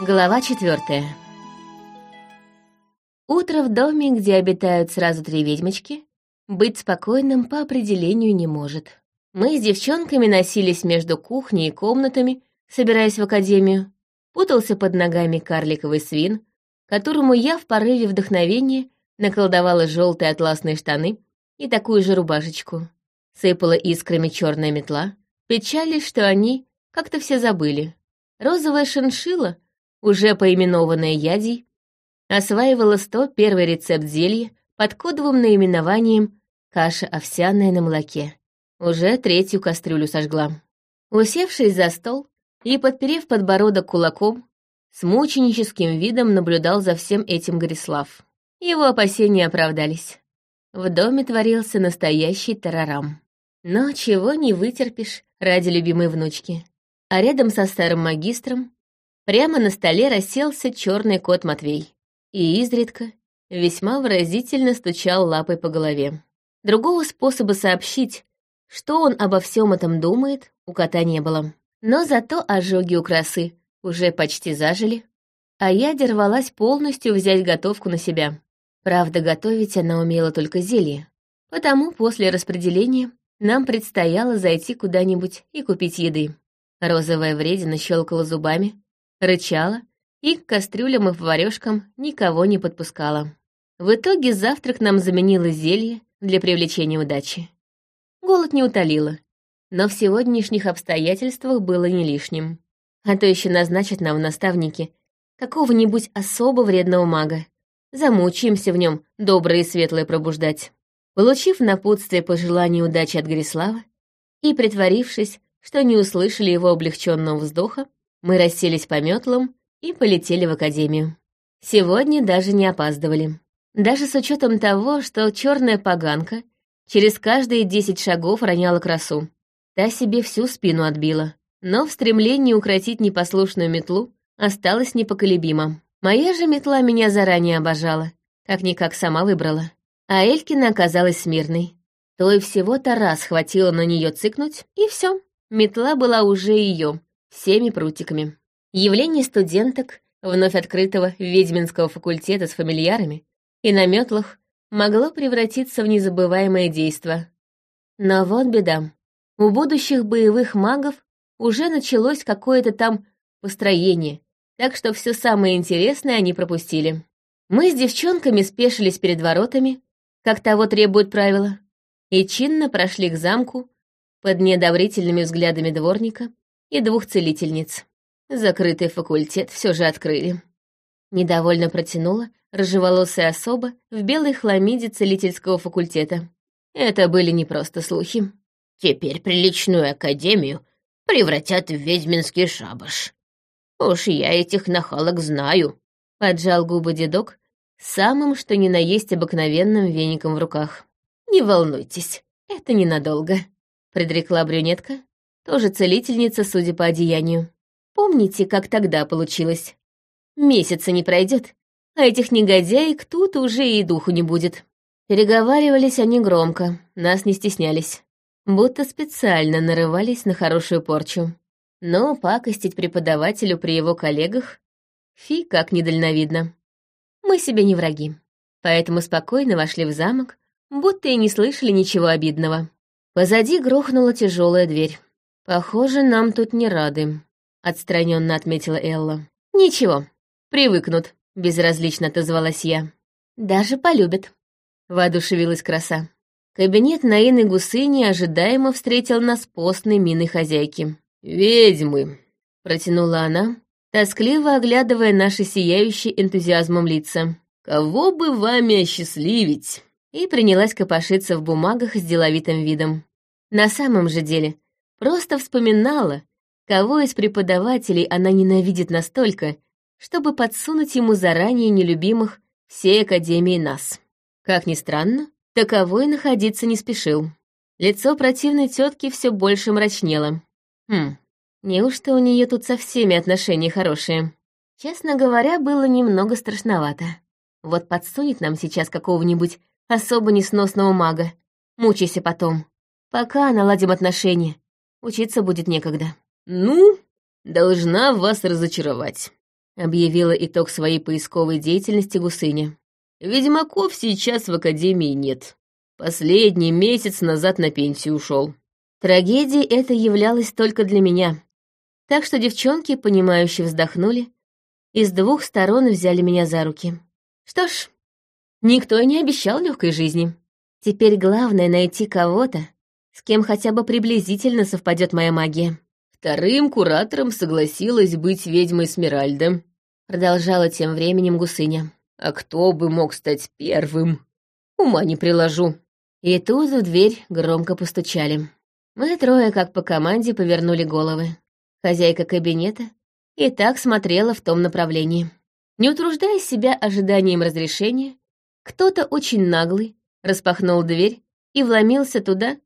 Глава четвертая. Утро в доме, где обитают сразу три ведьмочки, быть спокойным по определению не может. Мы с девчонками носились между кухней и комнатами, собираясь в академию. Путался под ногами карликовый свин, которому я в порыве вдохновения наколдовала желтые атласные штаны и такую же рубашечку. Сыпала искрами черная метла, печались, что они как-то все забыли. Розовая шиншила, уже поименованная ядей, осваивала сто первый рецепт зелья под кодовым наименованием «каша овсяная на молоке». Уже третью кастрюлю сожгла. Усевшись за стол и подперев подбородок кулаком, с мученическим видом наблюдал за всем этим Горислав. Его опасения оправдались. В доме творился настоящий тарарам. Но чего не вытерпишь ради любимой внучки. А рядом со старым магистром прямо на столе расселся черный кот Матвей. И изредка весьма выразительно стучал лапой по голове. Другого способа сообщить, что он обо всем этом думает, у кота не было. Но зато ожоги у красы уже почти зажили, а я дервалась полностью взять готовку на себя. Правда, готовить она умела только зелье, потому после распределения нам предстояло зайти куда-нибудь и купить еды. Розовая вредина щелкала зубами, рычала и к кастрюлям и поварёшкам никого не подпускала. В итоге завтрак нам заменило зелье для привлечения удачи. Голод не утолило, но в сегодняшних обстоятельствах было не лишним. А то еще назначат нам в наставники какого-нибудь особо вредного мага. Замучаемся в нем доброе и светлое пробуждать. Получив напутствие пожелания удачи от Горислава и притворившись, что не услышали его облегченного вздоха, мы расселись по метлам и полетели в академию. Сегодня даже не опаздывали. Даже с учетом того, что черная поганка через каждые десять шагов роняла красу. Та себе всю спину отбила, но в стремлении укротить непослушную метлу осталась непоколебима. Моя же метла меня заранее обожала, как-никак сама выбрала а Элькина оказалась смирной. То и всего-то раз хватило на нее цыкнуть, и все. Метла была уже ее, всеми прутиками. Явление студенток, вновь открытого ведьминского факультета с фамильярами, и на метлах могло превратиться в незабываемое действо. Но вот беда. У будущих боевых магов уже началось какое-то там построение, так что все самое интересное они пропустили. Мы с девчонками спешились перед воротами, как того требуют правила, и чинно прошли к замку под неодобрительными взглядами дворника и двух целительниц. Закрытый факультет все же открыли. Недовольно протянула рыжеволосая особа в белой хламиде целительского факультета. Это были не просто слухи. «Теперь приличную академию превратят в ведьминский шабаш. Уж я этих нахалок знаю», — поджал губы дедок, самым что ни на есть обыкновенным веником в руках. «Не волнуйтесь, это ненадолго», — предрекла брюнетка, тоже целительница, судя по одеянию. «Помните, как тогда получилось? Месяца не пройдет, а этих негодяек тут уже и духу не будет». Переговаривались они громко, нас не стеснялись. Будто специально нарывались на хорошую порчу. Но пакостить преподавателю при его коллегах фи как недальновидно. Мы себе не враги. Поэтому спокойно вошли в замок, будто и не слышали ничего обидного. Позади грохнула тяжелая дверь. «Похоже, нам тут не рады», — отстраненно отметила Элла. «Ничего, привыкнут», — безразлично отозвалась я. «Даже полюбят», — воодушевилась краса. Кабинет Наины Гусыни ожидаемо встретил нас постной миной хозяйки. «Ведьмы», — протянула она, тоскливо оглядывая наши сияющие энтузиазмом лица. «Кого бы вами осчастливить?» И принялась копошиться в бумагах с деловитым видом. На самом же деле, просто вспоминала, кого из преподавателей она ненавидит настолько, чтобы подсунуть ему заранее нелюбимых всей Академии нас. Как ни странно, таковой находиться не спешил. Лицо противной тетки все больше мрачнело. Хм, Неужто у нее тут со всеми отношения хорошие? Честно говоря, было немного страшновато. Вот подсунет нам сейчас какого-нибудь особо несносного мага. Мучайся потом. Пока наладим отношения. Учиться будет некогда. Ну, должна вас разочаровать. — объявила итог своей поисковой деятельности Гусыня. «Ведьмаков сейчас в Академии нет. Последний месяц назад на пенсию ушел. Трагедией это являлось только для меня. Так что девчонки, понимающе вздохнули и с двух сторон взяли меня за руки. Что ж, никто и не обещал легкой жизни. Теперь главное найти кого-то, с кем хотя бы приблизительно совпадет моя магия. Вторым куратором согласилась быть ведьмой Смиральда. Продолжала тем временем гусыня. А кто бы мог стать первым? Ума не приложу. И тут в дверь громко постучали. Мы трое, как по команде, повернули головы. Хозяйка кабинета и так смотрела в том направлении. Не утруждая себя ожиданием разрешения, кто-то очень наглый распахнул дверь и вломился туда,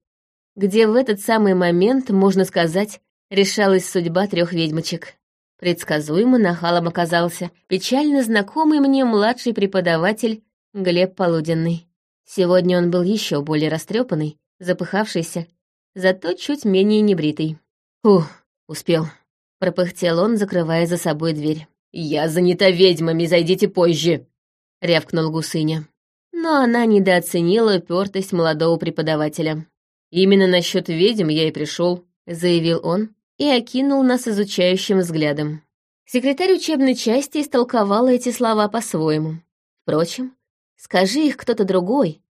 где в этот самый момент, можно сказать, решалась судьба трех ведьмочек. Предсказуемо нахалом оказался печально знакомый мне младший преподаватель Глеб Полуденный. Сегодня он был еще более растрепанный, запыхавшийся, зато чуть менее небритый. «Ух, успел», — пропыхтел он, закрывая за собой дверь. «Я занята ведьмами, зайдите позже», — рявкнул гусыня. Но она недооценила упертость молодого преподавателя. «Именно насчет ведьм я и пришел», — заявил он и окинул нас изучающим взглядом. Секретарь учебной части истолковала эти слова по-своему. Впрочем, скажи их кто-то другой,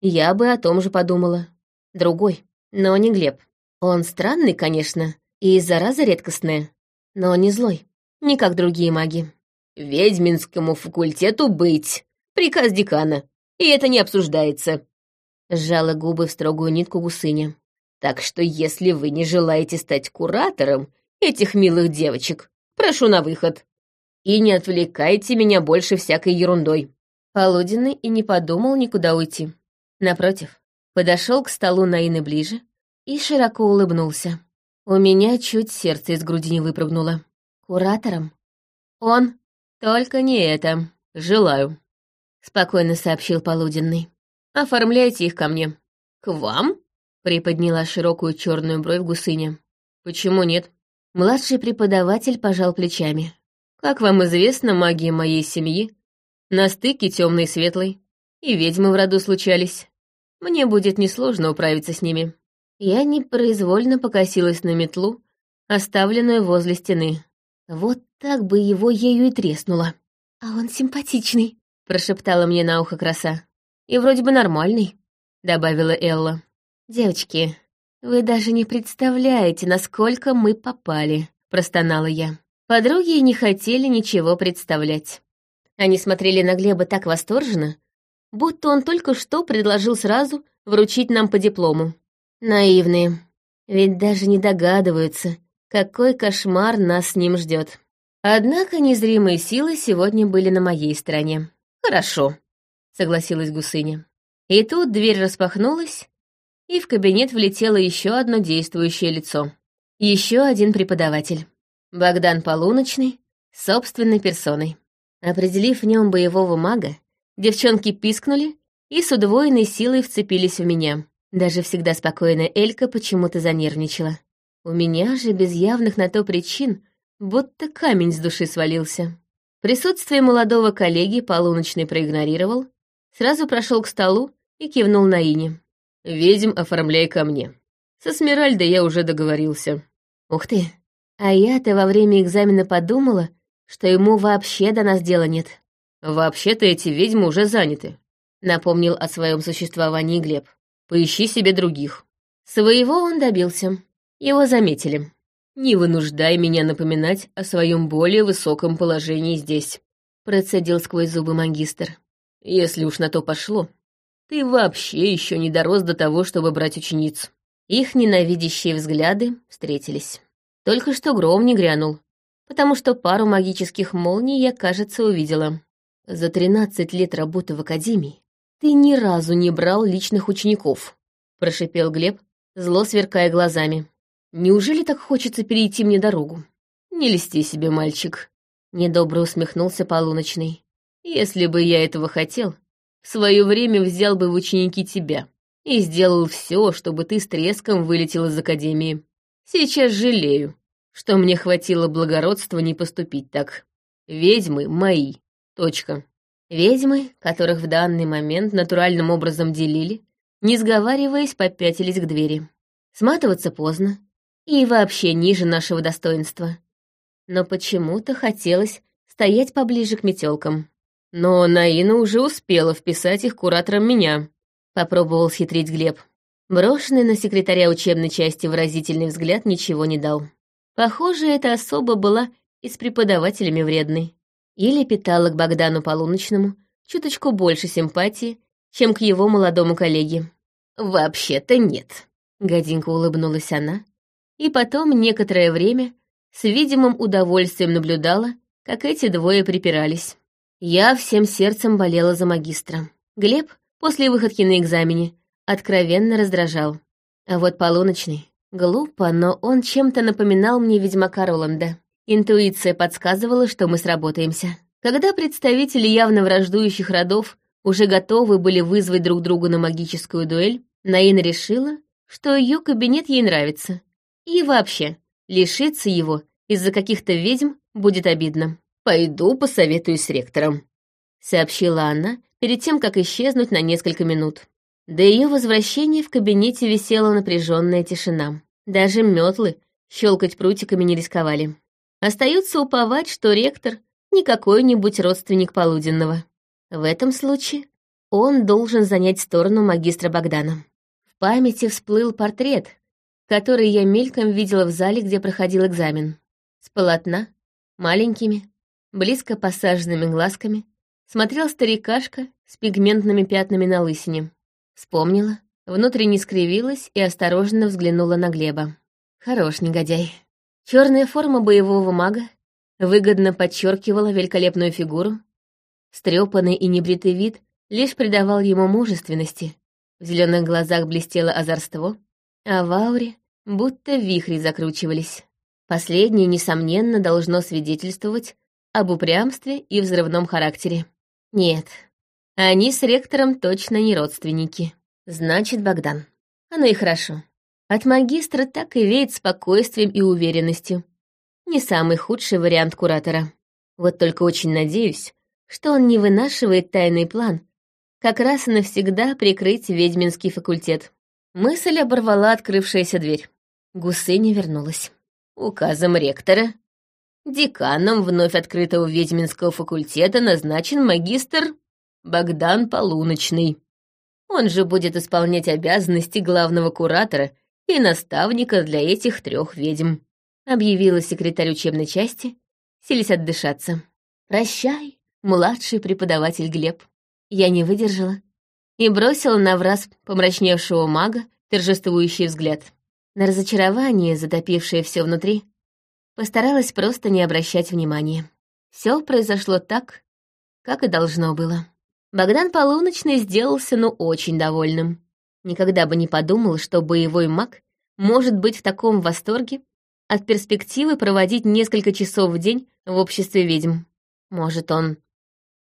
я бы о том же подумала. Другой, но не Глеб. Он странный, конечно, и зараза редкостная, но не злой, не как другие маги. «Ведьминскому факультету быть! Приказ декана, и это не обсуждается!» Сжала губы в строгую нитку гусыня. «Так что если вы не желаете стать куратором этих милых девочек, прошу на выход. И не отвлекайте меня больше всякой ерундой». Полуденный и не подумал никуда уйти. Напротив, подошел к столу Наины ближе и широко улыбнулся. У меня чуть сердце из груди не выпрыгнуло. Куратором? Он? Только не это. Желаю. Спокойно сообщил Полуденный. Оформляйте их ко мне. К вам? Приподняла широкую черную бровь гусыня. Почему нет? Младший преподаватель пожал плечами. Как вам известно, магия моей семьи на стыке темной и светлой, и ведьмы в роду случались. Мне будет несложно управиться с ними. Я непроизвольно покосилась на метлу, оставленную возле стены. Вот так бы его ею и треснуло. «А он симпатичный», — прошептала мне на ухо краса. «И вроде бы нормальный», — добавила Элла. «Девочки, вы даже не представляете, насколько мы попали», — простонала я. Подруги не хотели ничего представлять. Они смотрели на Глеба так восторженно, будто он только что предложил сразу вручить нам по диплому. Наивные. Ведь даже не догадываются, какой кошмар нас с ним ждет. Однако незримые силы сегодня были на моей стороне. «Хорошо», — согласилась Гусыня. И тут дверь распахнулась, и в кабинет влетело еще одно действующее лицо. Еще один преподаватель. Богдан Полуночный, собственной персоной. Определив в нем боевого мага, девчонки пискнули и с удвоенной силой вцепились в меня. Даже всегда спокойная Элька почему-то занервничала. У меня же без явных на то причин будто камень с души свалился. Присутствие молодого коллеги полуночный проигнорировал, сразу прошел к столу и кивнул на Ине. «Ведьм оформляй ко мне. Со Смиральдой я уже договорился». «Ух ты! А я-то во время экзамена подумала, что ему вообще до нас дела нет». «Вообще-то эти ведьмы уже заняты», — напомнил о своем существовании Глеб. Поищи себе других. Своего он добился. Его заметили. Не вынуждай меня напоминать о своем более высоком положении здесь. Процедил сквозь зубы магистр. Если уж на то пошло, ты вообще еще не дорос до того, чтобы брать учениц. Их ненавидящие взгляды встретились. Только что гром не грянул, потому что пару магических молний я, кажется, увидела. За тринадцать лет работы в академии «Ты ни разу не брал личных учеников», — прошипел Глеб, зло сверкая глазами. «Неужели так хочется перейти мне дорогу?» «Не листи себе, мальчик», — недобро усмехнулся полуночный. «Если бы я этого хотел, в свое время взял бы в ученики тебя и сделал все, чтобы ты с треском вылетел из академии. Сейчас жалею, что мне хватило благородства не поступить так». Ведьмы мои. Точка. Ведьмы, которых в данный момент натуральным образом делили, не сговариваясь, попятились к двери. Сматываться поздно и вообще ниже нашего достоинства. Но почему-то хотелось стоять поближе к метелкам. Но Наина уже успела вписать их куратором меня, попробовал схитрить Глеб. Брошенный на секретаря учебной части выразительный взгляд ничего не дал. Похоже, эта особа была и с преподавателями вредной. Или питала к Богдану Полуночному чуточку больше симпатии, чем к его молодому коллеге. «Вообще-то нет», — гаденько улыбнулась она, и потом некоторое время с видимым удовольствием наблюдала, как эти двое припирались. Я всем сердцем болела за магистра. Глеб, после выходки на экзамене, откровенно раздражал. А вот полуночный. Глупо, но он чем-то напоминал мне ведьмака Роланда. Интуиция подсказывала, что мы сработаемся. Когда представители явно враждующих родов уже готовы были вызвать друг друга на магическую дуэль, Наина решила, что ее кабинет ей нравится. И вообще, лишиться его из-за каких-то ведьм будет обидно. «Пойду посоветуюсь с ректором», — сообщила она перед тем, как исчезнуть на несколько минут. До ее возвращения в кабинете висела напряженная тишина. Даже метлы щелкать прутиками не рисковали. Остается уповать, что ректор не какой-нибудь родственник Полуденного. В этом случае он должен занять сторону магистра Богдана. В памяти всплыл портрет, который я мельком видела в зале, где проходил экзамен. С полотна, маленькими, близко посаженными глазками, смотрел старикашка с пигментными пятнами на лысине. Вспомнила, внутренне скривилась и осторожно взглянула на Глеба. Хорош негодяй. Черная форма боевого мага выгодно подчеркивала великолепную фигуру. Стрепанный и небритый вид лишь придавал ему мужественности. В зеленых глазах блестело озорство, а в ауре будто вихри закручивались. Последнее, несомненно, должно свидетельствовать об упрямстве и взрывном характере. Нет, они с ректором точно не родственники. Значит, Богдан. Оно и хорошо. От магистра так и веет спокойствием и уверенностью. Не самый худший вариант куратора. Вот только очень надеюсь, что он не вынашивает тайный план, как раз и навсегда прикрыть ведьминский факультет. Мысль оборвала открывшаяся дверь. Гусыня вернулась. Указом ректора Деканом вновь открытого ведьминского факультета назначен магистр Богдан Полуночный. Он же будет исполнять обязанности главного куратора и наставника для этих трех ведьм», — объявила секретарь учебной части, селись отдышаться. «Прощай, младший преподаватель Глеб». Я не выдержала и бросила на враз помрачневшего мага торжествующий взгляд. На разочарование, затопившее все внутри, Постаралась просто не обращать внимания. Все произошло так, как и должно было. Богдан Полуночный сделался, ну, очень довольным. Никогда бы не подумал, что боевой маг может быть в таком восторге от перспективы проводить несколько часов в день в обществе ведьм. Может, он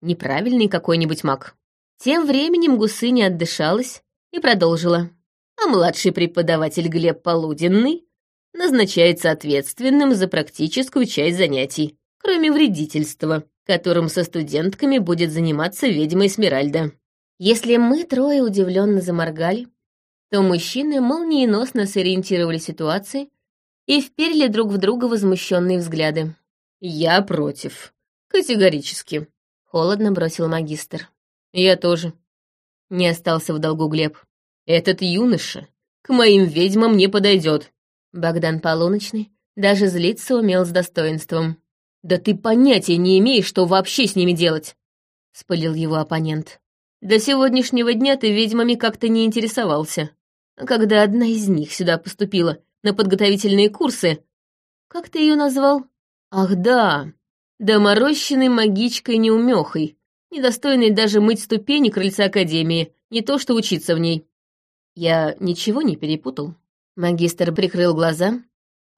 неправильный какой-нибудь маг. Тем временем гусыня отдышалась и продолжила. А младший преподаватель Глеб Полуденный назначается ответственным за практическую часть занятий, кроме вредительства, которым со студентками будет заниматься ведьма Эсмеральда. Если мы трое удивленно заморгали, то мужчины молниеносно сориентировали ситуации и вперли друг в друга возмущенные взгляды. «Я против. Категорически», — холодно бросил магистр. «Я тоже». Не остался в долгу Глеб. «Этот юноша к моим ведьмам не подойдет. Богдан Полуночный даже злиться умел с достоинством. «Да ты понятия не имеешь, что вообще с ними делать!» — спылил его оппонент. «До сегодняшнего дня ты ведьмами как-то не интересовался. А когда одна из них сюда поступила на подготовительные курсы... Как ты ее назвал? Ах да, доморощенной магичкой-неумехой, недостойной даже мыть ступени крыльца Академии, не то что учиться в ней. Я ничего не перепутал?» Магистр прикрыл глаза,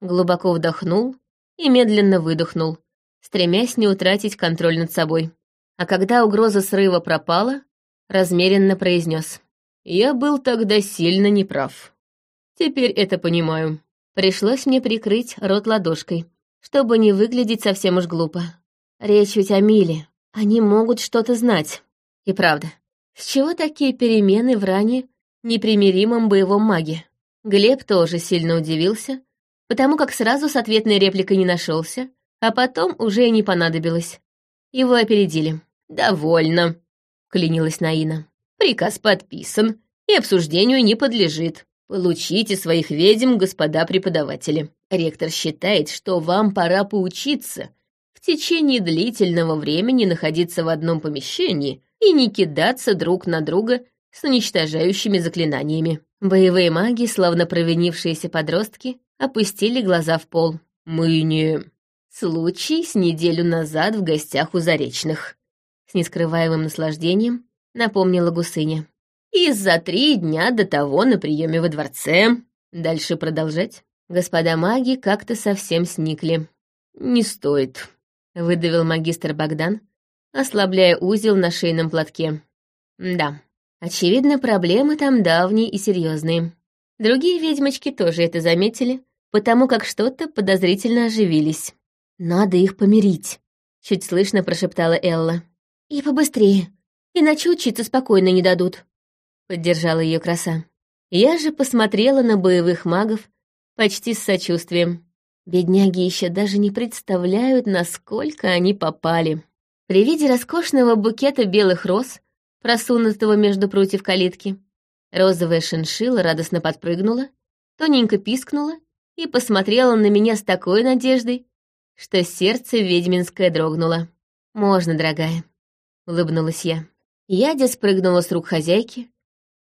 глубоко вдохнул и медленно выдохнул, стремясь не утратить контроль над собой. А когда угроза срыва пропала, размеренно произнес: «Я был тогда сильно неправ. Теперь это понимаю». Пришлось мне прикрыть рот ладошкой, чтобы не выглядеть совсем уж глупо. Речь ведь о Миле. Они могут что-то знать. И правда, с чего такие перемены в ранее непримиримом боевом маге? Глеб тоже сильно удивился, потому как сразу с ответной репликой не нашелся, а потом уже и не понадобилось. Его опередили. «Довольно», — клянилась Наина. «Приказ подписан и обсуждению не подлежит. Получите своих ведьм, господа преподаватели. Ректор считает, что вам пора поучиться в течение длительного времени находиться в одном помещении и не кидаться друг на друга с уничтожающими заклинаниями. Боевые маги, словно провинившиеся подростки, опустили глаза в пол. «Мы не...» Случай с неделю назад в гостях у Заречных. С нескрываемым наслаждением напомнила гусыня. И за три дня до того на приеме во дворце. Дальше продолжать? Господа маги как-то совсем сникли. «Не стоит», — выдавил магистр Богдан, ослабляя узел на шейном платке. «Да, очевидно, проблемы там давние и серьезные. Другие ведьмочки тоже это заметили, потому как что-то подозрительно оживились. «Надо их помирить», — чуть слышно прошептала Элла. «И побыстрее, иначе учиться спокойно не дадут», — поддержала ее краса. Я же посмотрела на боевых магов почти с сочувствием. Бедняги еще даже не представляют, насколько они попали. При виде роскошного букета белых роз, просунутого между прутьев калитки, розовая шиншила радостно подпрыгнула, тоненько пискнула и посмотрела на меня с такой надеждой, что сердце ведьминское дрогнуло. «Можно, дорогая», — улыбнулась я. Ядя спрыгнула с рук хозяйки,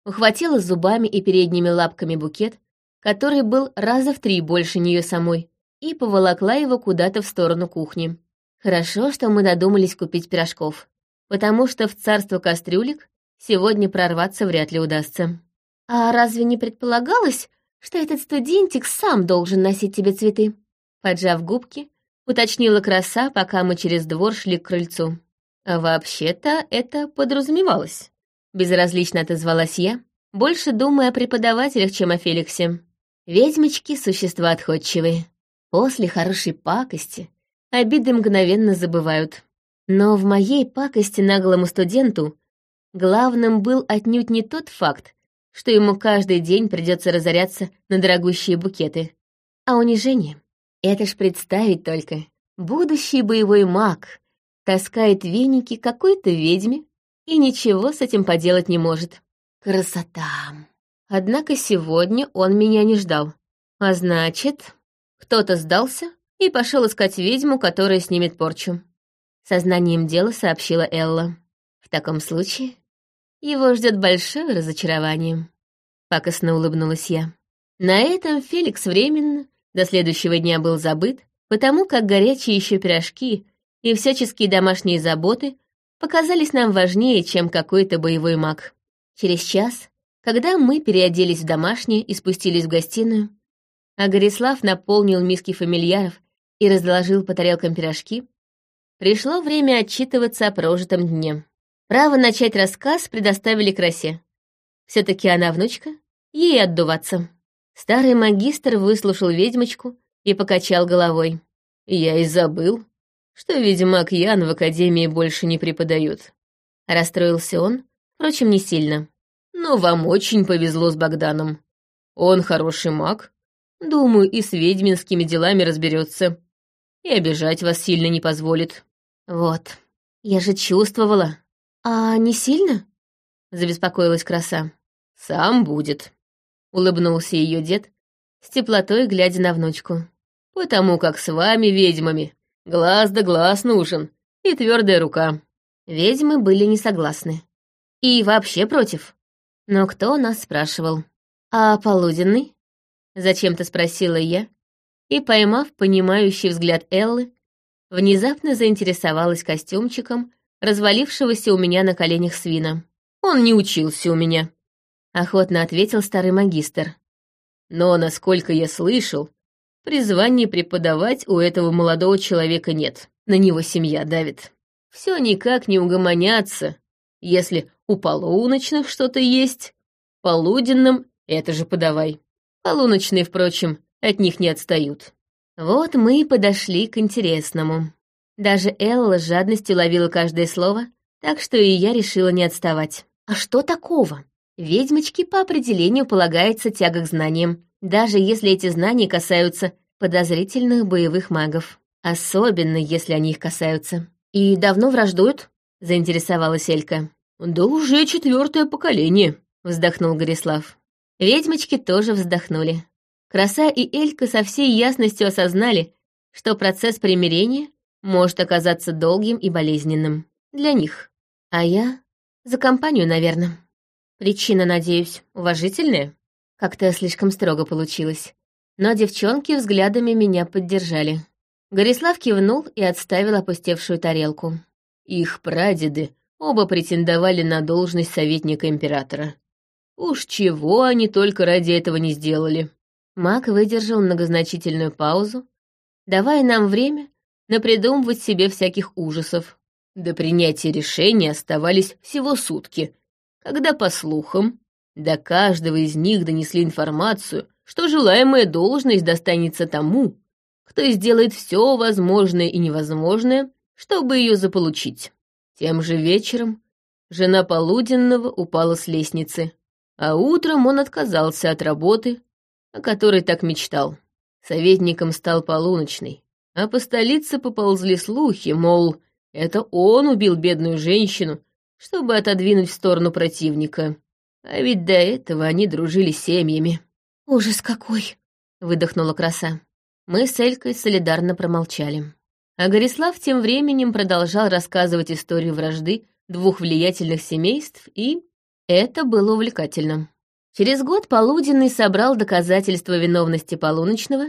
ухватила зубами и передними лапками букет, который был раза в три больше нее самой, и поволокла его куда-то в сторону кухни. Хорошо, что мы додумались купить пирожков, потому что в царство кастрюлек сегодня прорваться вряд ли удастся. «А разве не предполагалось, что этот студентик сам должен носить тебе цветы?» Поджав губки, уточнила краса, пока мы через двор шли к крыльцу. А вообще-то это подразумевалось. Безразлично отозвалась я, больше думая о преподавателях, чем о Феликсе. Ведьмочки — существа отходчивые. После хорошей пакости обиды мгновенно забывают. Но в моей пакости наглому студенту главным был отнюдь не тот факт, что ему каждый день придется разоряться на дорогущие букеты, а унижение. Это ж представить только. Будущий боевой маг таскает веники какой-то ведьме и ничего с этим поделать не может. Красота! Однако сегодня он меня не ждал. А значит, кто-то сдался и пошел искать ведьму, которая снимет порчу. Сознанием дела сообщила Элла. В таком случае его ждет большое разочарование. Пакостно улыбнулась я. На этом Феликс временно до следующего дня был забыт, потому как горячие еще пирожки и всяческие домашние заботы показались нам важнее, чем какой-то боевой маг. Через час, когда мы переоделись в домашнее и спустились в гостиную, а Горислав наполнил миски фамильяров и разложил по тарелкам пирожки, пришло время отчитываться о прожитом дне. Право начать рассказ предоставили красе. все таки она внучка, ей отдуваться. Старый магистр выслушал ведьмочку и покачал головой. «Я и забыл, что ведьмак Ян в академии больше не преподают». Расстроился он, впрочем, не сильно. «Но вам очень повезло с Богданом. Он хороший маг. Думаю, и с ведьминскими делами разберется. И обижать вас сильно не позволит». «Вот, я же чувствовала», «А не сильно?» — забеспокоилась краса. «Сам будет», — улыбнулся ее дед, с теплотой глядя на внучку. «Потому как с вами, ведьмами, глаз да глаз нужен и твердая рука». Ведьмы были не согласны. И вообще против. Но кто нас спрашивал? «А полуденный?» — зачем-то спросила я, и, поймав понимающий взгляд Эллы, внезапно заинтересовалась костюмчиком развалившегося у меня на коленях свина. «Он не учился у меня», — охотно ответил старый магистр. «Но, насколько я слышал, призвания преподавать у этого молодого человека нет. На него семья давит. Все никак не угомоняться. Если у полуночных что-то есть, полуденным это же подавай. Полуночные, впрочем, от них не отстают». Вот мы и подошли к интересному. Даже Элла с жадностью ловила каждое слово, так что и я решила не отставать. А что такого? Ведьмочке по определению полагается тяга к знаниям, даже если эти знания касаются подозрительных боевых магов. Особенно, если они их касаются. «И давно враждуют?» — заинтересовалась Элька. «Да уже четвертое поколение», — вздохнул Горислав. Ведьмочки тоже вздохнули. Краса и Элька со всей ясностью осознали, что процесс примирения может оказаться долгим и болезненным. Для них. А я за компанию, наверное. Причина, надеюсь, уважительная? Как-то слишком строго получилось. Но девчонки взглядами меня поддержали. Горислав кивнул и отставил опустевшую тарелку. Их прадеды оба претендовали на должность советника императора. Уж чего они только ради этого не сделали. Маг выдержал многозначительную паузу, давая нам время напридумывать себе всяких ужасов. До принятия решения оставались всего сутки, когда, по слухам, до каждого из них донесли информацию, что желаемая должность достанется тому, кто сделает все возможное и невозможное, чтобы ее заполучить. Тем же вечером жена Полуденного упала с лестницы, а утром он отказался от работы, о которой так мечтал. Советником стал Полуночный, а по столице поползли слухи, мол, это он убил бедную женщину, чтобы отодвинуть в сторону противника. А ведь до этого они дружили семьями. «Ужас какой!» — выдохнула краса. Мы с Элькой солидарно промолчали. А Горислав тем временем продолжал рассказывать историю вражды двух влиятельных семейств, и это было увлекательно. Через год Полуденный собрал доказательства виновности Полуночного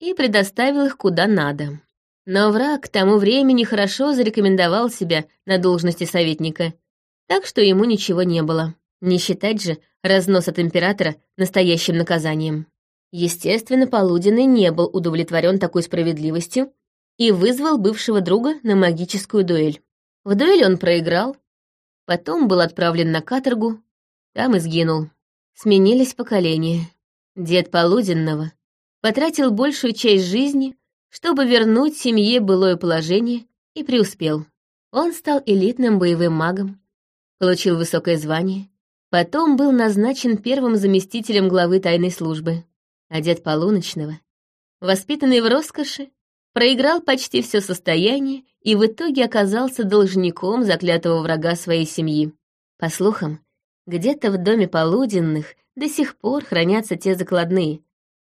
и предоставил их куда надо. Но враг к тому времени хорошо зарекомендовал себя на должности советника, так что ему ничего не было. Не считать же разнос от императора настоящим наказанием. Естественно, Полуденный не был удовлетворен такой справедливостью и вызвал бывшего друга на магическую дуэль. В дуэль он проиграл, потом был отправлен на каторгу, там и сгинул. Сменились поколения. Дед Полуденного потратил большую часть жизни, чтобы вернуть семье былое положение, и преуспел. Он стал элитным боевым магом, получил высокое звание, потом был назначен первым заместителем главы тайной службы а дед Полуночного, воспитанный в роскоши, проиграл почти все состояние и в итоге оказался должником заклятого врага своей семьи. По слухам, где-то в доме Полуденных до сих пор хранятся те закладные,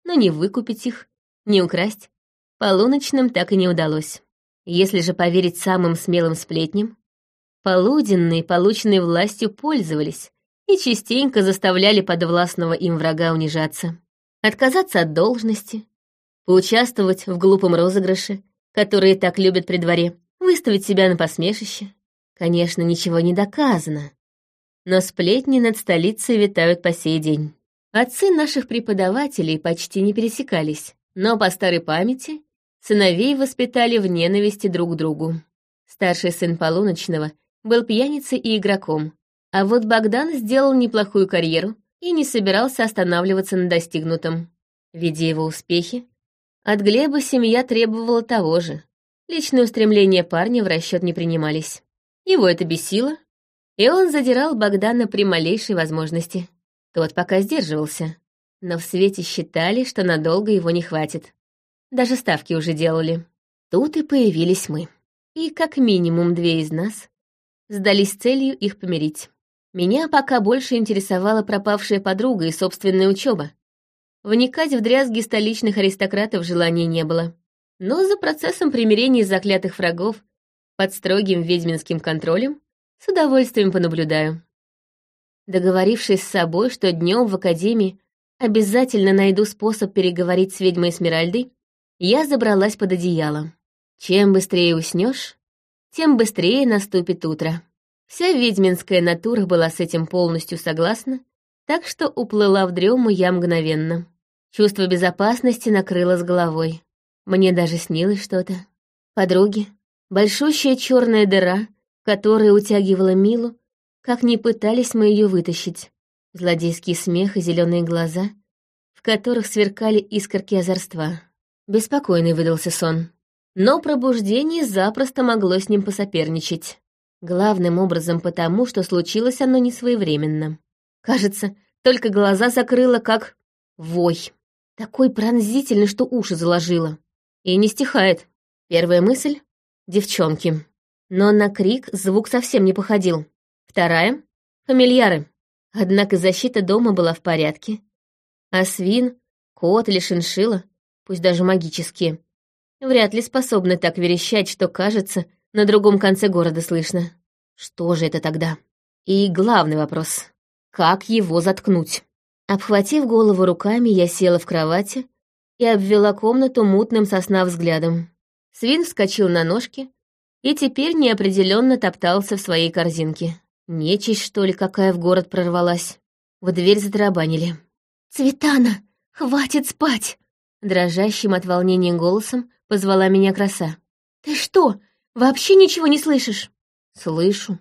но не выкупить их, не украсть, Полуночным так и не удалось. Если же поверить самым смелым сплетням, Полуденные, полученные властью, пользовались и частенько заставляли подвластного им врага унижаться отказаться от должности, поучаствовать в глупом розыгрыше, которые так любят при дворе, выставить себя на посмешище. Конечно, ничего не доказано, но сплетни над столицей витают по сей день. Отцы наших преподавателей почти не пересекались, но по старой памяти сыновей воспитали в ненависти друг к другу. Старший сын Полуночного был пьяницей и игроком, а вот Богдан сделал неплохую карьеру, и не собирался останавливаться на достигнутом. Видя его успехи, от Глеба семья требовала того же. Личные устремления парня в расчет не принимались. Его это бесило, и он задирал Богдана при малейшей возможности. Тот пока сдерживался, но в свете считали, что надолго его не хватит. Даже ставки уже делали. Тут и появились мы. И как минимум две из нас сдались целью их помирить. Меня пока больше интересовала пропавшая подруга и собственная учеба. Вникать в дрязги столичных аристократов желания не было. Но за процессом примирения заклятых врагов под строгим ведьминским контролем с удовольствием понаблюдаю. Договорившись с собой, что днем в академии обязательно найду способ переговорить с ведьмой Эсмеральдой, я забралась под одеяло. Чем быстрее уснешь, тем быстрее наступит утро. Вся ведьминская натура была с этим полностью согласна, так что уплыла в дрему я мгновенно. Чувство безопасности накрыло с головой. Мне даже снилось что-то. Подруги, большущая черная дыра, которая утягивала Милу, как ни пытались мы ее вытащить. Злодейский смех и зеленые глаза, в которых сверкали искорки озорства. Беспокойный выдался сон. но пробуждение запросто могло с ним посоперничать. Главным образом потому, что случилось оно не своевременно. Кажется, только глаза закрыла, как вой. Такой пронзительный, что уши заложило. И не стихает. Первая мысль — девчонки. Но на крик звук совсем не походил. Вторая — фамильяры. Однако защита дома была в порядке. А свин, кот или шиншила, пусть даже магические, вряд ли способны так верещать, что, кажется, на другом конце города слышно. Что же это тогда? И главный вопрос — как его заткнуть? Обхватив голову руками, я села в кровати и обвела комнату мутным сосна взглядом. Свин вскочил на ножки и теперь неопределенно топтался в своей корзинке. Нечисть, что ли, какая в город прорвалась. В дверь затарабанили. «Цветана, хватит спать!» Дрожащим от волнения голосом позвала меня краса. «Ты что, вообще ничего не слышишь?» «Слышу,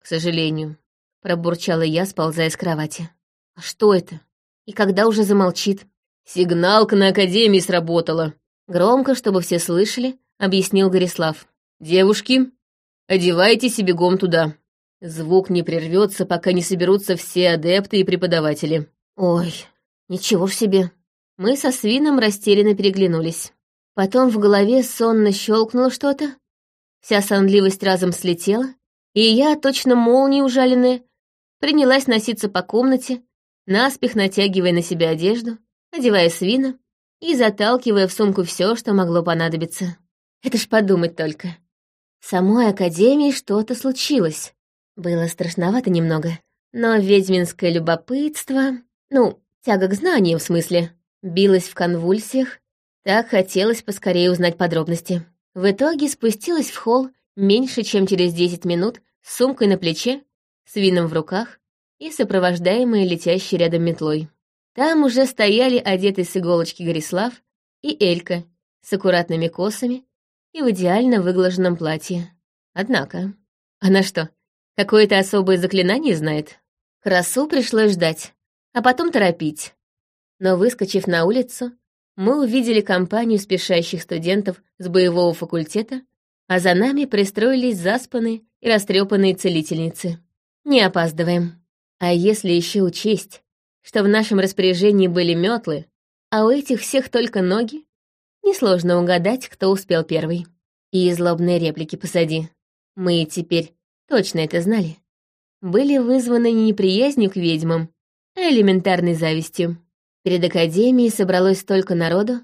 к сожалению», — пробурчала я, сползая с кровати. «А что это? И когда уже замолчит?» «Сигналка на Академии сработала», — громко, чтобы все слышали, объяснил Горислав. «Девушки, одевайтесь и бегом туда. Звук не прервется, пока не соберутся все адепты и преподаватели». «Ой, ничего ж себе». Мы со свином растерянно переглянулись. Потом в голове сонно щелкнуло что-то, Вся сонливость разом слетела, и я, точно молнией ужаленная, принялась носиться по комнате, наспех натягивая на себя одежду, одевая свина и заталкивая в сумку все, что могло понадобиться. Это ж подумать только. Самой академии что-то случилось. Было страшновато немного, но ведьминское любопытство, ну, тяга к знаниям в смысле, билось в конвульсиях, так хотелось поскорее узнать подробности. В итоге спустилась в холл меньше, чем через десять минут с сумкой на плече, с вином в руках и сопровождаемой летящей рядом метлой. Там уже стояли одетый с иголочки Горислав и Элька с аккуратными косами и в идеально выглаженном платье. Однако, она что, какое-то особое заклинание знает? Красу пришлось ждать, а потом торопить. Но, выскочив на улицу, мы увидели компанию спешащих студентов с боевого факультета, а за нами пристроились заспанные и растрепанные целительницы. Не опаздываем. А если еще учесть, что в нашем распоряжении были метлы, а у этих всех только ноги, несложно угадать, кто успел первый. И злобные реплики посади. Мы теперь точно это знали. Были вызваны не неприязнью к ведьмам, а элементарной завистью. Перед академией собралось столько народу,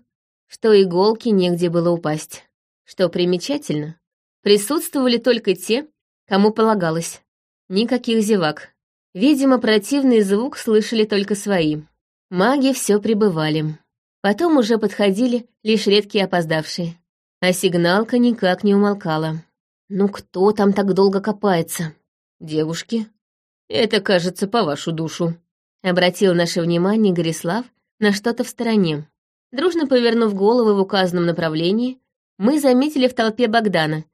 что иголки негде было упасть. Что примечательно, присутствовали только те, кому полагалось. Никаких зевак. Видимо, противный звук слышали только свои. Маги все прибывали. Потом уже подходили лишь редкие опоздавшие. А сигналка никак не умолкала. Ну кто там так долго копается? Девушки, это, кажется, по вашу душу. Обратил наше внимание Горислав на что-то в стороне. Дружно повернув головы в указанном направлении, мы заметили в толпе Богдана,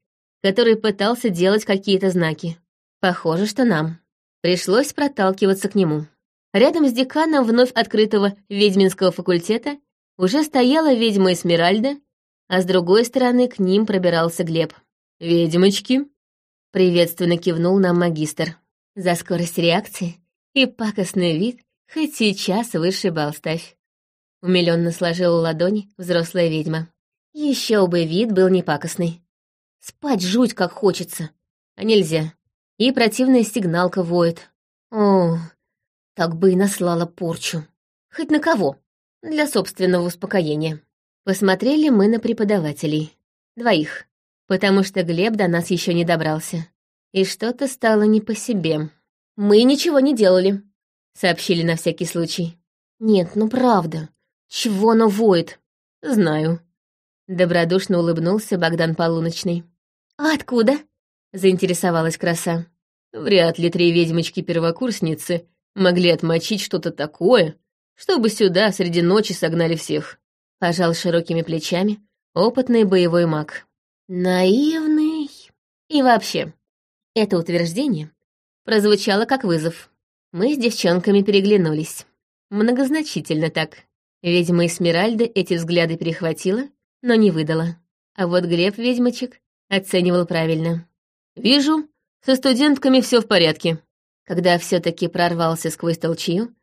который пытался делать какие-то знаки. Похоже, что нам. Пришлось проталкиваться к нему. Рядом с деканом вновь открытого ведьминского факультета уже стояла ведьма Эсмеральда, а с другой стороны к ним пробирался Глеб. «Ведьмочки!» — приветственно кивнул нам магистр. За скорость реакции и пакостный вид хоть сейчас высший бал ставь. Умилённо сложила ладони взрослая ведьма. Еще бы вид был не пакостный. Спать жуть как хочется, а нельзя. И противная сигналка воет. О, так бы и наслала порчу. Хоть на кого, для собственного успокоения. Посмотрели мы на преподавателей. Двоих. Потому что Глеб до нас еще не добрался. И что-то стало не по себе. Мы ничего не делали, сообщили на всякий случай. Нет, ну правда. Чего оно воет? Знаю. Добродушно улыбнулся Богдан Полуночный. А откуда? Заинтересовалась краса. Вряд ли три ведьмочки-первокурсницы могли отмочить что-то такое, чтобы сюда среди ночи согнали всех. Пожал широкими плечами опытный боевой маг. Наивный. И вообще, это утверждение прозвучало как вызов. Мы с девчонками переглянулись. Многозначительно так. Ведьма Эсмеральда эти взгляды перехватила, но не выдала. А вот Глеб ведьмочек оценивал правильно. «Вижу, со студентками все в порядке». Когда все таки прорвался сквозь толчью,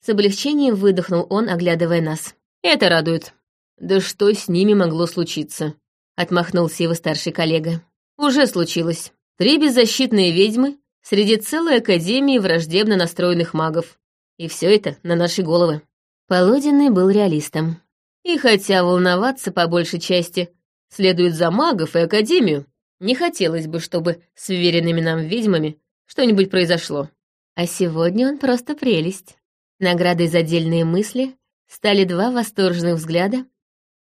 с облегчением выдохнул он, оглядывая нас. «Это радует. Да что с ними могло случиться?» Отмахнулся его старший коллега. «Уже случилось. Три беззащитные ведьмы среди целой академии враждебно настроенных магов. И все это на наши головы». Полуденный был реалистом. И хотя волноваться по большей части следует за магов и академию, не хотелось бы, чтобы с уверенными нам ведьмами что-нибудь произошло. А сегодня он просто прелесть. Наградой за дельные мысли стали два восторженных взгляда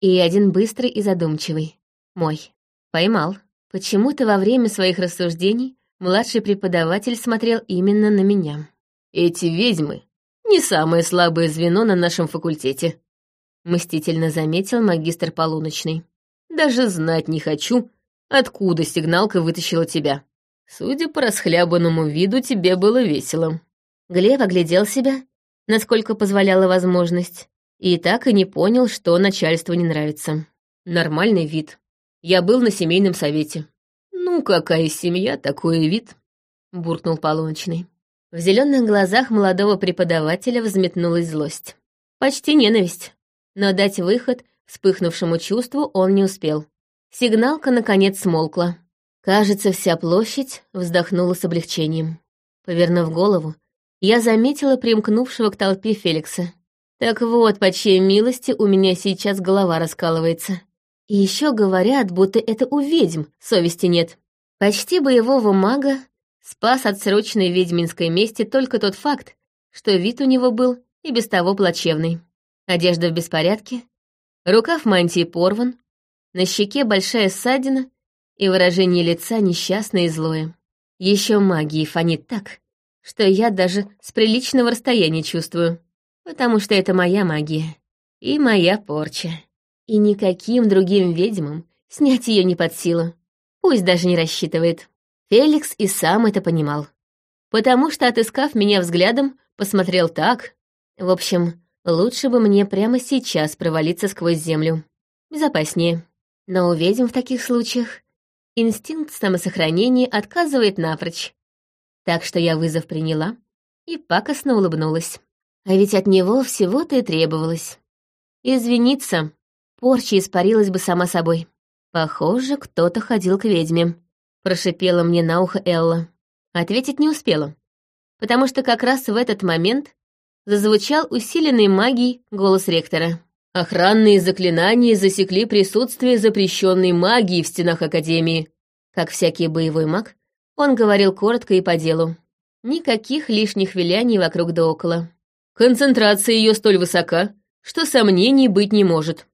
и один быстрый и задумчивый. Мой. Поймал. Почему-то во время своих рассуждений младший преподаватель смотрел именно на меня. «Эти ведьмы — не самое слабое звено на нашем факультете», — мстительно заметил магистр полуночный. «Даже знать не хочу, откуда сигналка вытащила тебя. Судя по расхлябанному виду, тебе было весело». Глеб оглядел себя, насколько позволяла возможность, и так и не понял, что начальству не нравится. Нормальный вид. Я был на семейном совете. Ну, какая семья, такой вид, буркнул полуночный. В зеленых глазах молодого преподавателя взметнулась злость. Почти ненависть. Но дать выход вспыхнувшему чувству он не успел. Сигналка, наконец, смолкла. Кажется, вся площадь вздохнула с облегчением. Повернув голову, я заметила примкнувшего к толпе Феликса. Так вот, по чьей милости у меня сейчас голова раскалывается. И еще говорят, будто это у ведьм совести нет. Почти боевого мага спас от срочной ведьминской мести только тот факт, что вид у него был и без того плачевный. Одежда в беспорядке, рукав мантии порван, на щеке большая ссадина и выражение лица несчастное и злое. Еще магии фонит так, что я даже с приличного расстояния чувствую, потому что это моя магия и моя порча. И никаким другим ведьмам снять ее не под силу, пусть даже не рассчитывает. Феликс и сам это понимал, потому что, отыскав меня взглядом, посмотрел так. В общем, лучше бы мне прямо сейчас провалиться сквозь землю. Безопаснее. Но у ведьм в таких случаях инстинкт самосохранения отказывает напрочь. Так что я вызов приняла и пакостно улыбнулась. А ведь от него всего-то и требовалось. Извиниться, порча испарилась бы сама собой. Похоже, кто-то ходил к ведьме. Прошипела мне на ухо Элла. Ответить не успела, потому что как раз в этот момент зазвучал усиленный магией голос ректора. Охранные заклинания засекли присутствие запрещенной магии в стенах Академии. Как всякий боевой маг, он говорил коротко и по делу. Никаких лишних виляний вокруг да около. Концентрация ее столь высока, что сомнений быть не может.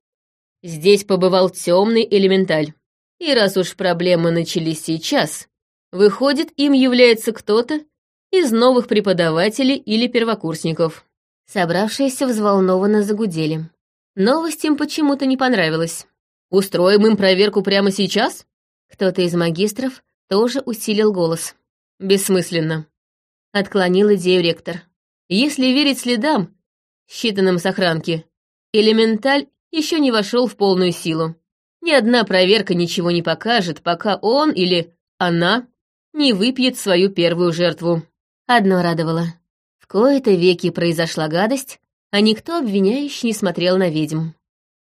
Здесь побывал темный элементаль. И раз уж проблемы начались сейчас, выходит, им является кто-то из новых преподавателей или первокурсников. Собравшиеся взволнованно загудели. Новость им почему-то не понравилась. «Устроим им проверку прямо сейчас?» Кто-то из магистров тоже усилил голос. «Бессмысленно», — отклонил идею ректор. «Если верить следам, считанным с охранки, элементаль еще не вошел в полную силу. Ни одна проверка ничего не покажет, пока он или она не выпьет свою первую жертву». Одно радовало. В кои-то веки произошла гадость, а никто обвиняющий не смотрел на ведьм.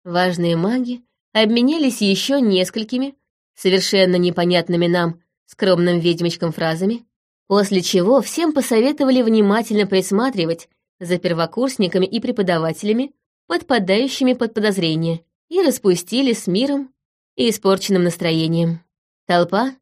Важные маги обменялись еще несколькими, совершенно непонятными нам, скромным ведьмочкам фразами, после чего всем посоветовали внимательно присматривать за первокурсниками и преподавателями, подпадающими под подозрение, и распустили с миром и испорченным настроением. Толпа,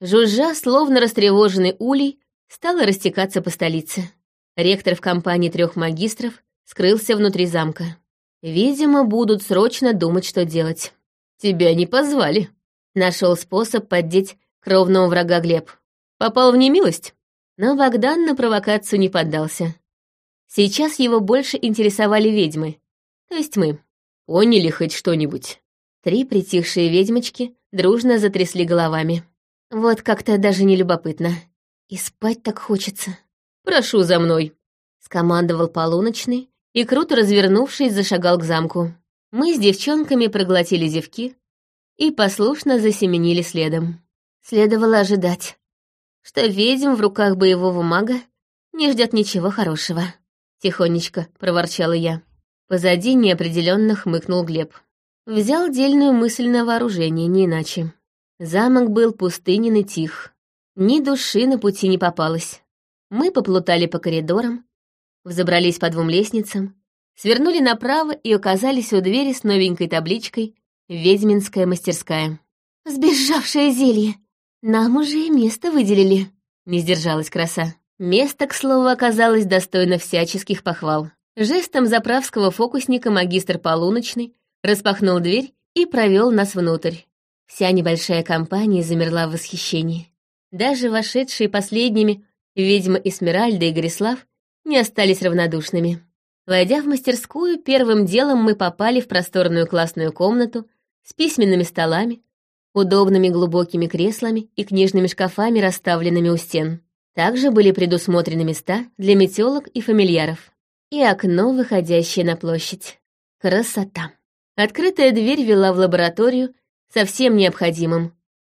жужжа, словно растревоженный улей, стала растекаться по столице. Ректор в компании трех магистров скрылся внутри замка. Видимо, будут срочно думать, что делать. «Тебя не позвали», — нашел способ поддеть кровного врага Глеб. «Попал в немилость?» Но Богдан на провокацию не поддался. Сейчас его больше интересовали ведьмы, то есть мы. Поняли хоть что-нибудь? Три притихшие ведьмочки дружно затрясли головами. Вот как-то даже не любопытно. И спать так хочется. «Прошу за мной», — скомандовал полуночный, и, круто развернувшись, зашагал к замку. Мы с девчонками проглотили зевки и послушно засеменили следом. Следовало ожидать, что ведьм в руках боевого мага не ждет ничего хорошего. Тихонечко проворчала я. Позади неопределенно хмыкнул Глеб. Взял дельную мысль на вооружение, не иначе. Замок был пустынен и тих. Ни души на пути не попалось. Мы поплутали по коридорам, взобрались по двум лестницам, свернули направо и оказались у двери с новенькой табличкой «Ведьминская мастерская». «Сбежавшее зелье! Нам уже место выделили!» — не сдержалась краса. Место, к слову, оказалось достойно всяческих похвал. Жестом заправского фокусника магистр Полуночный распахнул дверь и провел нас внутрь. Вся небольшая компания замерла в восхищении. Даже вошедшие последними ведьма Эсмеральда и Горислав не остались равнодушными. Войдя в мастерскую, первым делом мы попали в просторную классную комнату с письменными столами, удобными глубокими креслами и книжными шкафами, расставленными у стен. Также были предусмотрены места для метелок и фамильяров. И окно, выходящее на площадь. Красота. Открытая дверь вела в лабораторию со всем необходимым.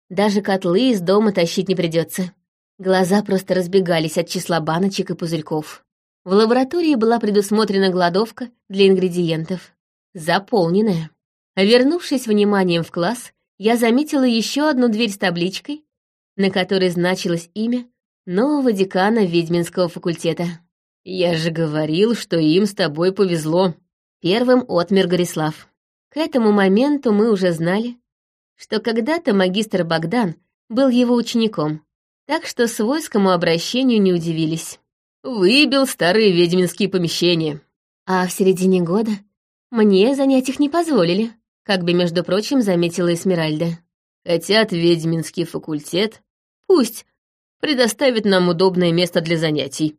Даже котлы из дома тащить не придется. Глаза просто разбегались от числа баночек и пузырьков. В лаборатории была предусмотрена кладовка для ингредиентов. Заполненная. Вернувшись вниманием в класс, я заметила еще одну дверь с табличкой, на которой значилось имя нового декана ведьминского факультета. «Я же говорил, что им с тобой повезло», — первым отмер Горислав. К этому моменту мы уже знали, что когда-то магистр Богдан был его учеником, так что свойскому обращению не удивились. Выбил старые ведьминские помещения. А в середине года мне занять их не позволили, как бы, между прочим, заметила Эсмеральда. Хотят ведьминский факультет. Пусть предоставит нам удобное место для занятий.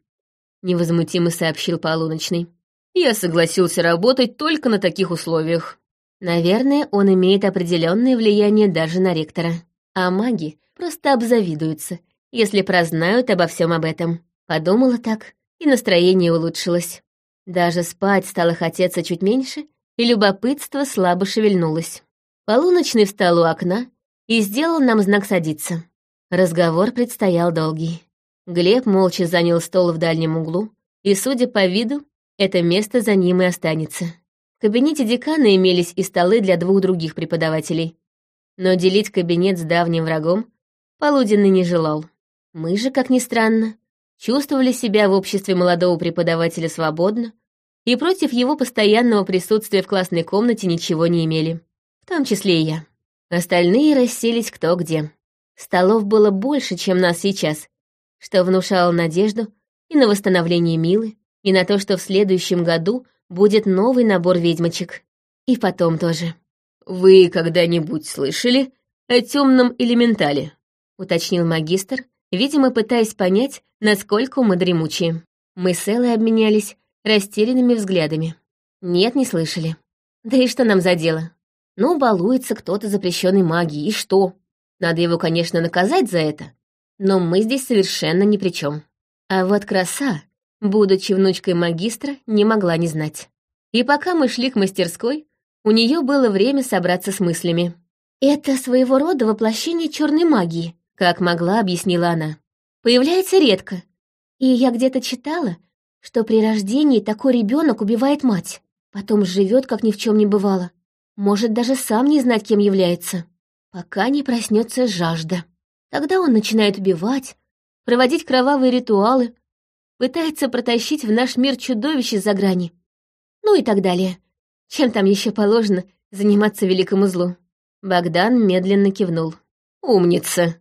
Невозмутимо сообщил Полуночный. Я согласился работать только на таких условиях. Наверное, он имеет определенное влияние даже на ректора. А маги просто обзавидуются, если прознают обо всем об этом. Подумала так, и настроение улучшилось. Даже спать стало хотеться чуть меньше, и любопытство слабо шевельнулось. Полуночный встал у окна и сделал нам знак садиться. Разговор предстоял долгий. Глеб молча занял стол в дальнем углу, и, судя по виду, это место за ним и останется. В кабинете декана имелись и столы для двух других преподавателей. Но делить кабинет с давним врагом Полуденный не желал. Мы же, как ни странно, чувствовали себя в обществе молодого преподавателя свободно и против его постоянного присутствия в классной комнате ничего не имели, в том числе и я. Остальные расселись кто где. Столов было больше, чем нас сейчас, что внушало надежду и на восстановление Милы, и на то, что в следующем году будет новый набор ведьмочек. И потом тоже. «Вы когда-нибудь слышали о темном элементале?» — уточнил магистр, видимо, пытаясь понять, насколько мы дремучие. Мы с Эллой обменялись растерянными взглядами. Нет, не слышали. Да и что нам за дело? Ну, балуется кто-то запрещенной магией, и что? Надо его, конечно, наказать за это, но мы здесь совершенно ни при чем. А вот краса, будучи внучкой магистра, не могла не знать. И пока мы шли к мастерской, у нее было время собраться с мыслями. «Это своего рода воплощение черной магии», — как могла, объяснила она. «Появляется редко. И я где-то читала, что при рождении такой ребенок убивает мать, потом живет, как ни в чем не бывало. Может даже сам не знать, кем является, пока не проснется жажда. Тогда он начинает убивать, проводить кровавые ритуалы, пытается протащить в наш мир чудовище за грани. Ну и так далее. Чем там еще положено заниматься великому злу? Богдан медленно кивнул. «Умница.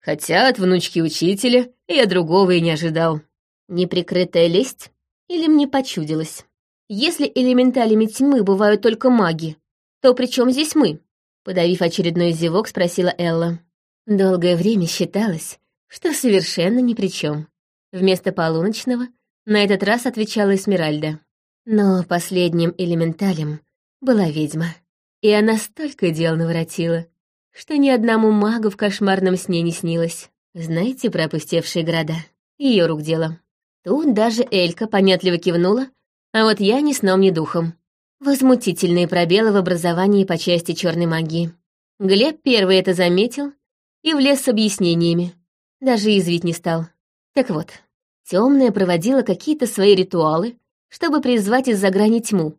Хотя от внучки учителя я другого и не ожидал. Неприкрытая лесть? Или мне почудилось? Если элементалями тьмы бывают только маги, то при чем здесь мы? Подавив очередной зевок, спросила Элла. Долгое время считалось, что совершенно ни при чем. Вместо полуночного на этот раз отвечала Эсмеральда. Но последним элементалем была ведьма. И она столько дел наворотила, что ни одному магу в кошмарном сне не снилось. Знаете про опустевшие города? Ее рук дело. Тут даже Элька понятливо кивнула, а вот я ни сном, ни духом. Возмутительные пробелы в образовании по части черной магии. Глеб первый это заметил и влез с объяснениями. Даже извить не стал. Так вот, темная проводила какие-то свои ритуалы, чтобы призвать из-за грани тьму,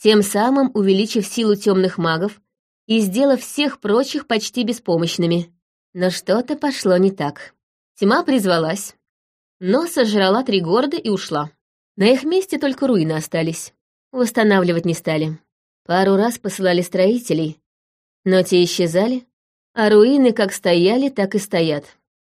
тем самым увеличив силу темных магов и сделав всех прочих почти беспомощными. Но что-то пошло не так. Тьма призвалась, но сожрала три города и ушла. На их месте только руины остались. Восстанавливать не стали. Пару раз посылали строителей, но те исчезали, а руины как стояли, так и стоят.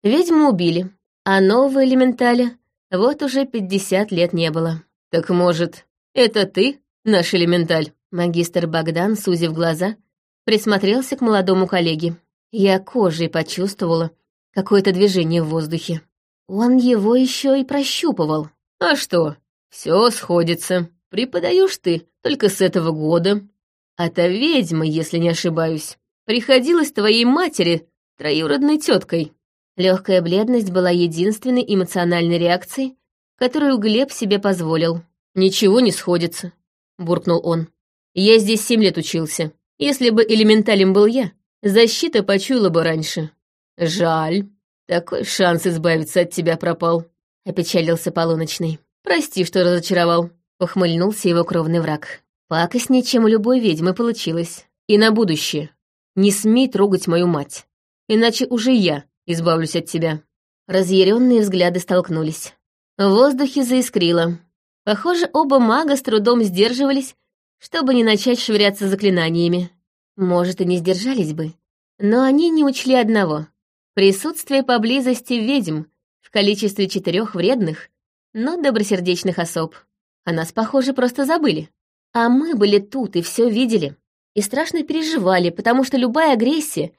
Ведьму убили, а нового элементаля вот уже пятьдесят лет не было. «Так, может, это ты, наш элементаль?» Магистр Богдан, сузив глаза, присмотрелся к молодому коллеге. Я кожей почувствовала какое-то движение в воздухе. Он его еще и прощупывал. «А что? Все сходится. Преподаешь ты только с этого года. А та ведьма, если не ошибаюсь, приходилась твоей матери троюродной теткой. Легкая бледность была единственной эмоциональной реакцией, которую Глеб себе позволил. «Ничего не сходится», — буркнул он. «Я здесь семь лет учился. Если бы элементалем был я, защита почуяла бы раньше. Жаль, такой шанс избавиться от тебя пропал», — опечалился полуночный. «Прости, что разочаровал», — ухмыльнулся его кровный враг. «Пакостнее, чем у любой ведьмы получилось. И на будущее. Не смей трогать мою мать, иначе уже я избавлюсь от тебя». Разъяренные взгляды столкнулись. В воздухе заискрило. Похоже, оба мага с трудом сдерживались, чтобы не начать швыряться заклинаниями. Может, и не сдержались бы. Но они не учли одного. Присутствие поблизости ведьм в количестве четырех вредных, но добросердечных особ. О нас, похоже, просто забыли. А мы были тут и все видели. И страшно переживали, потому что любая агрессия,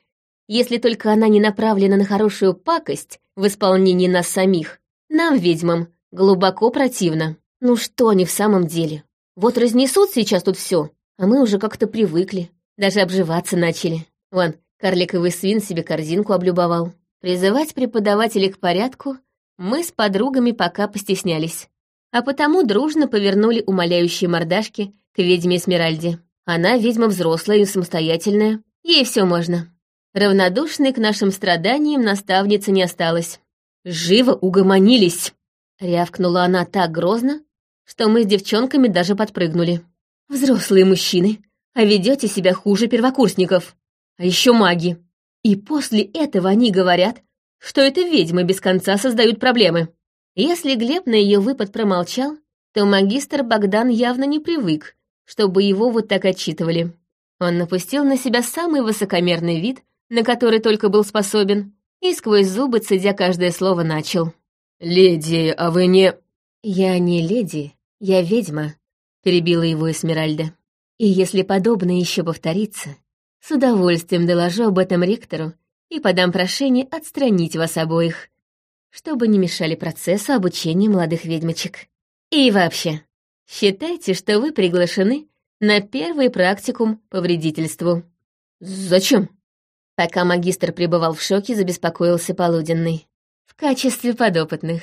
если только она не направлена на хорошую пакость в исполнении нас самих, нам, ведьмам, глубоко противно. Ну что они в самом деле? Вот разнесут сейчас тут все, а мы уже как-то привыкли, даже обживаться начали. Вон, карликовый свин себе корзинку облюбовал. Призывать преподавателей к порядку мы с подругами пока постеснялись. А потому дружно повернули умоляющие мордашки к ведьме Эсмеральде. Она ведьма взрослая и самостоятельная, ей все можно. Равнодушной к нашим страданиям наставница не осталась. «Живо угомонились!» — рявкнула она так грозно, что мы с девчонками даже подпрыгнули. Взрослые мужчины, а ведете себя хуже первокурсников. А еще маги. И после этого они говорят, что это ведьмы без конца создают проблемы. Если Глеб на ее выпад промолчал, то магистр Богдан явно не привык, чтобы его вот так отчитывали. Он напустил на себя самый высокомерный вид, на который только был способен, и сквозь зубы, цедя каждое слово, начал. «Леди, а вы не...» «Я не леди, «Я ведьма», — перебила его Эсмеральда. «И если подобное еще повторится, с удовольствием доложу об этом ректору и подам прошение отстранить вас обоих, чтобы не мешали процессу обучения молодых ведьмочек. И вообще, считайте, что вы приглашены на первый практикум по вредительству». «Зачем?» Пока магистр пребывал в шоке, забеспокоился полуденный. «В качестве подопытных.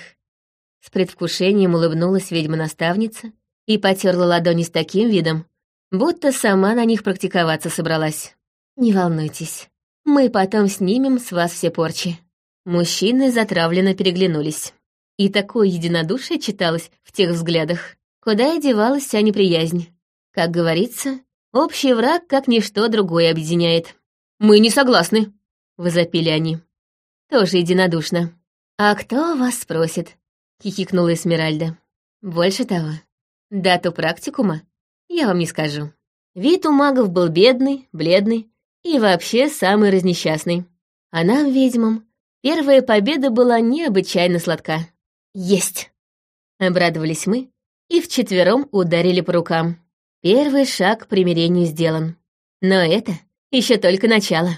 С предвкушением улыбнулась ведьма-наставница и потерла ладони с таким видом, будто сама на них практиковаться собралась. «Не волнуйтесь, мы потом снимем с вас все порчи». Мужчины затравленно переглянулись. И такое единодушие читалось в тех взглядах, куда и девалась вся неприязнь. Как говорится, общий враг как ничто другое объединяет. «Мы не согласны», — возопили они. Тоже единодушно. «А кто вас спросит?» — хихикнула Эсмеральда. «Больше того, дату практикума я вам не скажу. Вид у магов был бедный, бледный и вообще самый разнесчастный. А нам, ведьмам, первая победа была необычайно сладка. Есть!» Обрадовались мы и вчетвером ударили по рукам. Первый шаг к примирению сделан. Но это еще только начало.